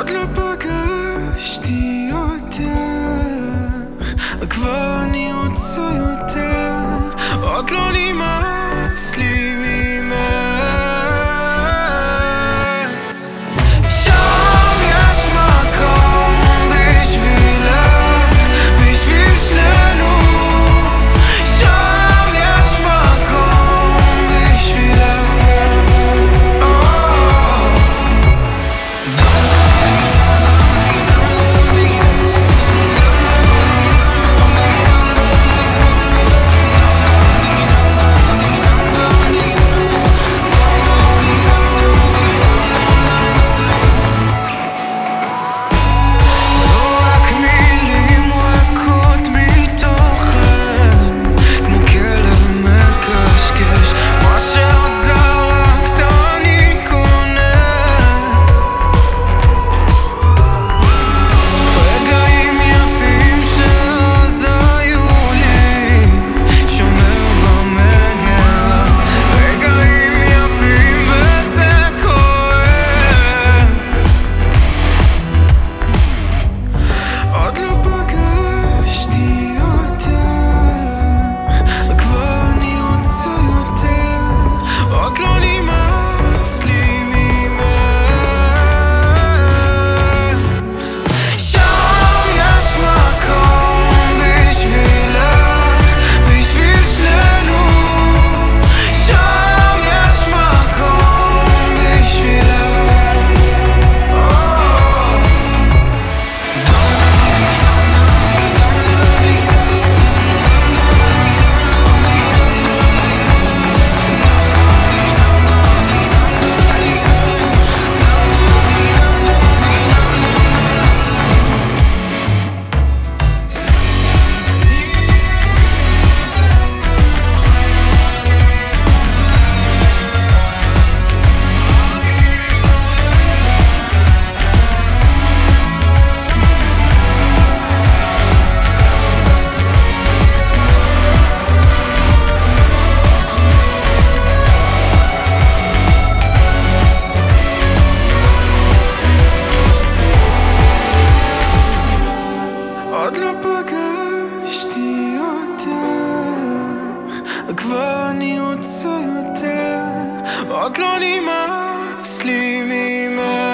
עוד לא פגשתי אותך, וכבר אני רוצה יותר, עוד לא לי רוצה יותר, עוד לא נמאס לי ממך.